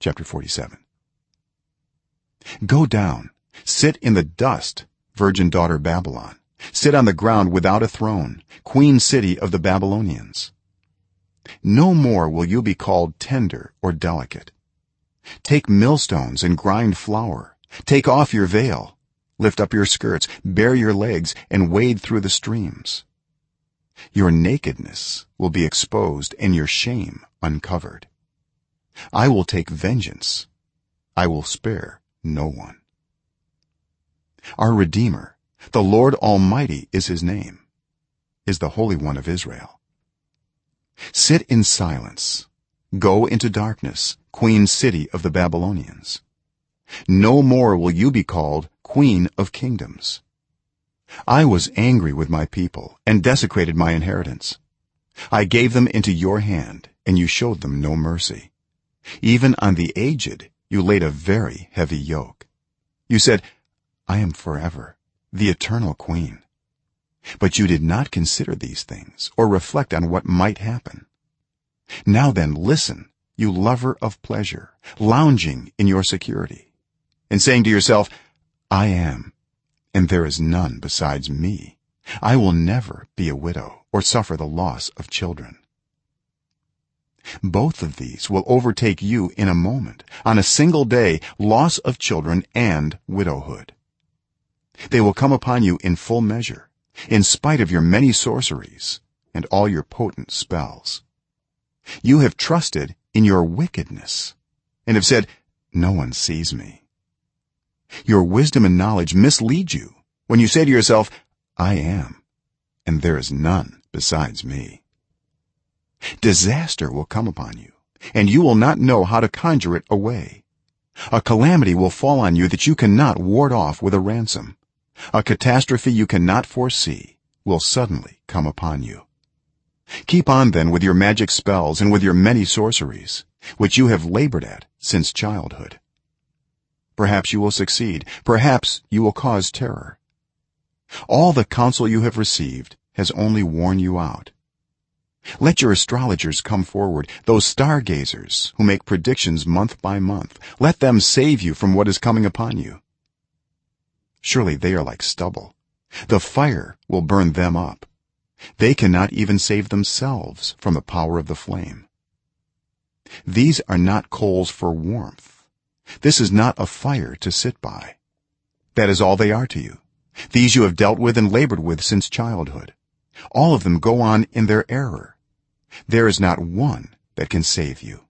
chapter 47 go down sit in the dust virgin daughter babylon. Sit on the ground without a throne queen city of the babylonians. No more will you be called tender or delicate. Take millstones and grind flour. Take off your veil. Lift up your skirts bare your legs and wade through the streams. Your nakedness will be exposed and your shame uncovered i will take vengeance. I will spare no one. Our redeemer the lord almighty is his name is the holy one of israel. Sit in silence. Go into darkness queen city of the babylonians. No more will you be called queen of kingdoms. I was angry with my people and desecrated my inheritance. I gave them into your hand and you showed them no mercy even on the aged you laid a very heavy yoke. You said i am forever the eternal queen. But you did not consider these things or reflect on what might happen. Now then listen you lover of pleasure lounging in your security and saying to yourself i am and there is none besides me. I will never be a widow or suffer the loss of children both of these will overtake you in a moment on a single day loss of children and widowhood. They will come upon you in full measure in spite of your many sorceries and all your potent spells. You have trusted in your wickedness and have said no one sees me. Your wisdom and knowledge mislead you when you say to yourself i am and there is none besides me disaster will come upon you and you will not know how to conjure it away. A calamity will fall on you that you cannot ward off with a ransom. A catastrophe you cannot foresee will suddenly come upon you. Keep on then with your magic spells and with your many sorceries which you have labored at since childhood. Perhaps you will succeed. Perhaps you will cause terror. All the counsel you have received has only worn you out let your astrologers come forward those stargazers who make predictions month by month. Let them save you from what is coming upon you. Surely they are like stubble. The fire will burn them up. They cannot even save themselves from the power of the flame. These are not coals for warmth. This is not a fire to sit by. That is all they are to you. These you have dealt with and labored with since childhood all of them go on in their error. There is not one that can save you